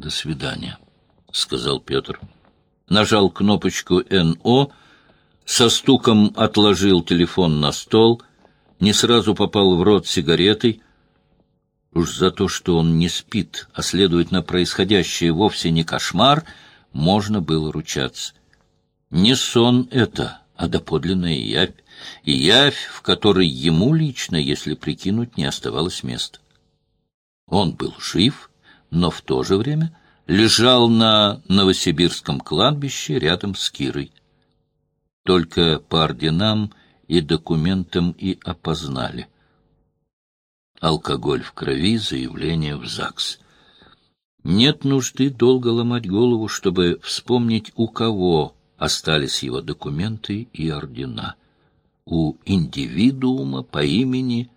До свидания, — сказал Петр. Нажал кнопочку «НО», со стуком отложил телефон на стол, не сразу попал в рот сигаретой. Уж за то, что он не спит, а, следовательно, происходящее вовсе не кошмар, можно было ручаться. Не сон это, а доподлинная явь, и явь, в которой ему лично, если прикинуть, не оставалось места. Он был жив, но в то же время лежал на Новосибирском кладбище рядом с Кирой. Только по орденам и документам и опознали. Алкоголь в крови, заявление в ЗАГС. Нет нужды долго ломать голову, чтобы вспомнить, у кого остались его документы и ордена. У индивидуума по имени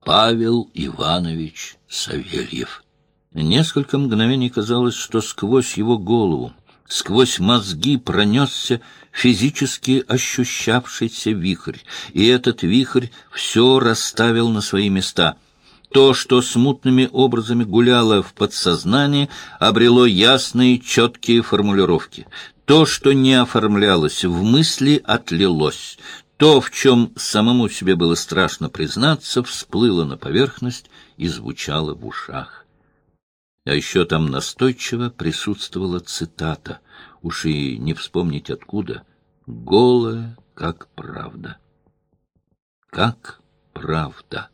Павел Иванович Савельев. Несколько мгновений казалось, что сквозь его голову, сквозь мозги пронесся физически ощущавшийся вихрь, и этот вихрь все расставил на свои места — то, что смутными образами гуляло в подсознании, обрело ясные, четкие формулировки. То, что не оформлялось в мысли, отлилось. То, в чем самому себе было страшно признаться, всплыло на поверхность и звучало в ушах. А еще там настойчиво присутствовала цитата, уж и не вспомнить откуда, «Голая, как правда». Как правда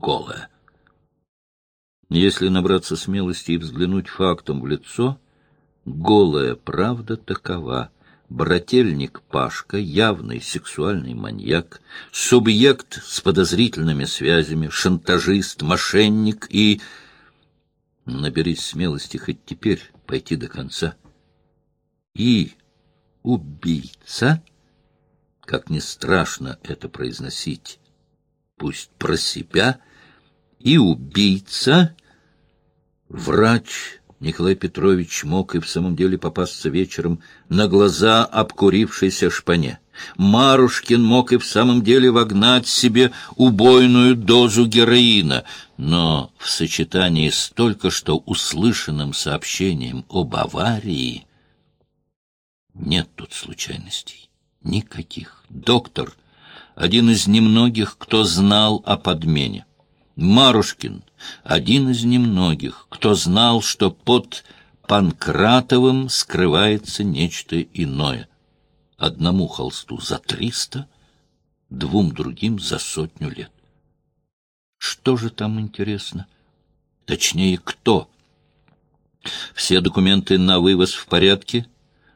голая. Если набраться смелости и взглянуть фактом в лицо, голая правда такова. Брательник Пашка, явный сексуальный маньяк, субъект с подозрительными связями, шантажист, мошенник и... Наберись смелости хоть теперь пойти до конца. И убийца, как не страшно это произносить, пусть про себя — и убийца. Врач Николай Петрович мог и в самом деле попасться вечером на глаза обкурившейся шпане. Марушкин мог и в самом деле вогнать себе убойную дозу героина, но в сочетании с только что услышанным сообщением об аварии нет тут случайностей. Никаких. Доктор — один из немногих, кто знал о подмене. Марушкин — один из немногих, кто знал, что под Панкратовым скрывается нечто иное. Одному холсту за триста, двум другим за сотню лет. Что же там интересно? Точнее, кто? Все документы на вывоз в порядке?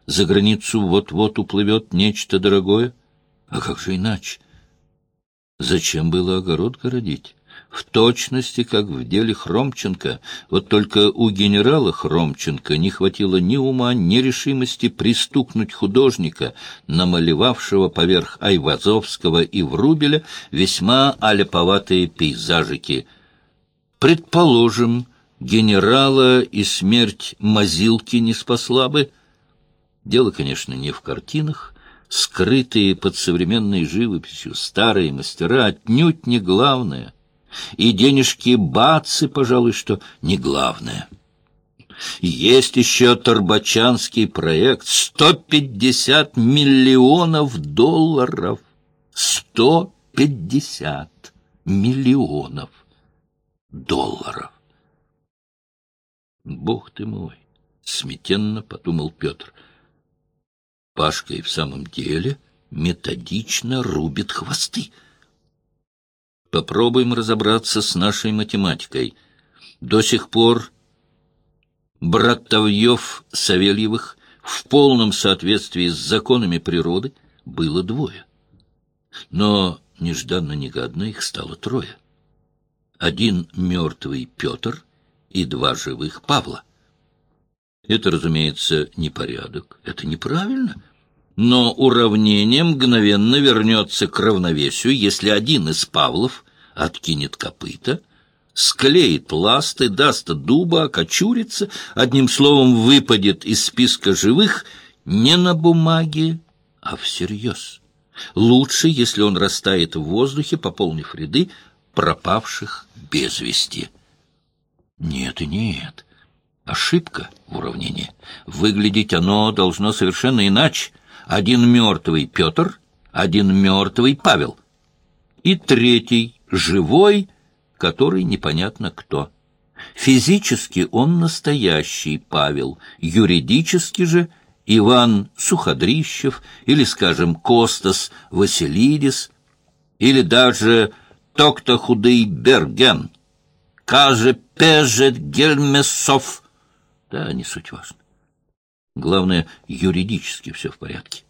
За границу вот-вот уплывет нечто дорогое? А как же иначе? Зачем было огород городить? В точности, как в деле Хромченко. Вот только у генерала Хромченко не хватило ни ума, ни решимости пристукнуть художника, намалевавшего поверх Айвазовского и Врубеля весьма аляповатые пейзажики. Предположим, генерала и смерть Мазилки не спасла бы. Дело, конечно, не в картинах, скрытые под современной живописью старые мастера отнюдь не главное — и денежки бацы, пожалуй, что не главное. Есть еще Торбачанский проект. 150 миллионов долларов. 150 миллионов долларов. Бог ты мой! Смятенно подумал Петр. Пашка и в самом деле методично рубит хвосты. Попробуем разобраться с нашей математикой. До сих пор братовьев Савельевых в полном соответствии с законами природы было двое. Но нежданно-негадно их стало трое. Один мертвый Петр и два живых Павла. Это, разумеется, непорядок, это неправильно — но уравнение мгновенно вернется к равновесию, если один из Павлов откинет копыта, склеит пласты, даст дуба, окочурится, одним словом выпадет из списка живых не на бумаге, а всерьез. Лучше, если он растает в воздухе, пополнив ряды пропавших без вести. Нет и нет. Ошибка в уравнении. Выглядеть оно должно совершенно иначе. Один мертвый Петр, один мертвый Павел. И третий, живой, который непонятно кто. Физически он настоящий Павел, юридически же Иван Суходрищев или, скажем, Костас Василидис, или даже Токта Худый Берген, Каже Пежет Гельмесов. Да, не суть важно. Главное, юридически все в порядке.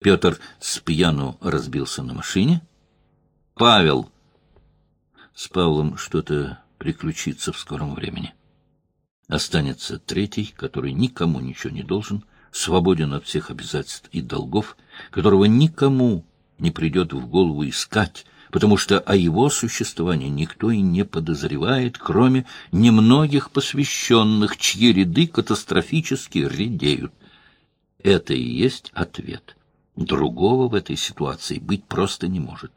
Петр с пьяну разбился на машине. Павел. С Павлом что-то приключится в скором времени. Останется третий, который никому ничего не должен, свободен от всех обязательств и долгов, которого никому не придет в голову искать, потому что о его существовании никто и не подозревает, кроме немногих посвященных, чьи ряды катастрофически редеют. Это и есть ответ. Другого в этой ситуации быть просто не может.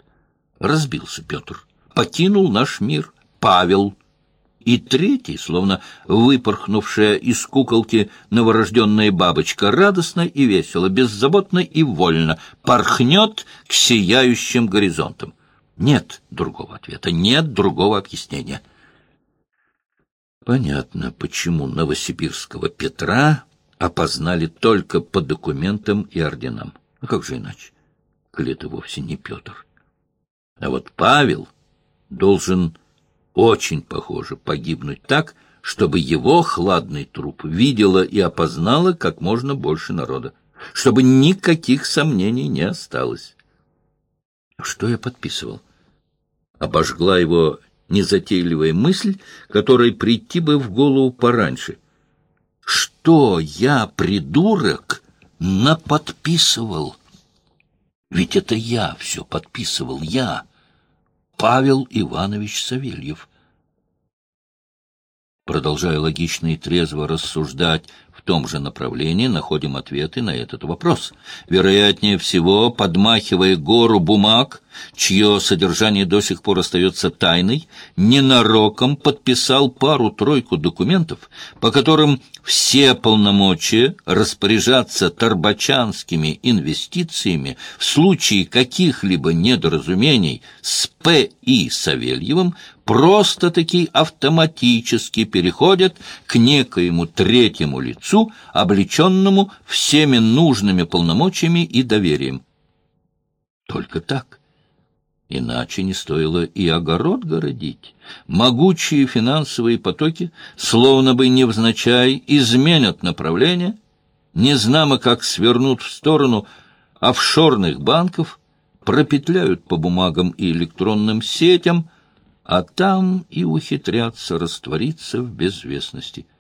Разбился Петр, покинул наш мир Павел — и третий, словно выпорхнувшая из куколки новорожденная бабочка, радостно и весело, беззаботно и вольно порхнет к сияющим горизонтам. Нет другого ответа, нет другого объяснения. Понятно, почему новосибирского Петра опознали только по документам и орденам. А как же иначе? Коли вовсе не Петр. А вот Павел должен очень похоже погибнуть так, чтобы его хладный труп видела и опознала как можно больше народа, чтобы никаких сомнений не осталось. Что я подписывал? Обожгла его незатейливая мысль, которой прийти бы в голову пораньше. Что я, придурок, наподписывал? Ведь это я все подписывал, я. Павел Иванович Савельев. Продолжая логично и трезво рассуждать в том же направлении, находим ответы на этот вопрос. Вероятнее всего, подмахивая гору бумаг, чье содержание до сих пор остается тайной, ненароком подписал пару-тройку документов, по которым все полномочия распоряжаться тарбачанскими инвестициями в случае каких-либо недоразумений с П.И. Савельевым просто-таки автоматически переходят к некоему третьему лицу, облеченному всеми нужными полномочиями и доверием. Только так. Иначе не стоило и огород городить. Могучие финансовые потоки, словно бы невзначай, изменят направление, незнамо как свернут в сторону офшорных банков, пропетляют по бумагам и электронным сетям, а там и ухитрятся раствориться в безвестности —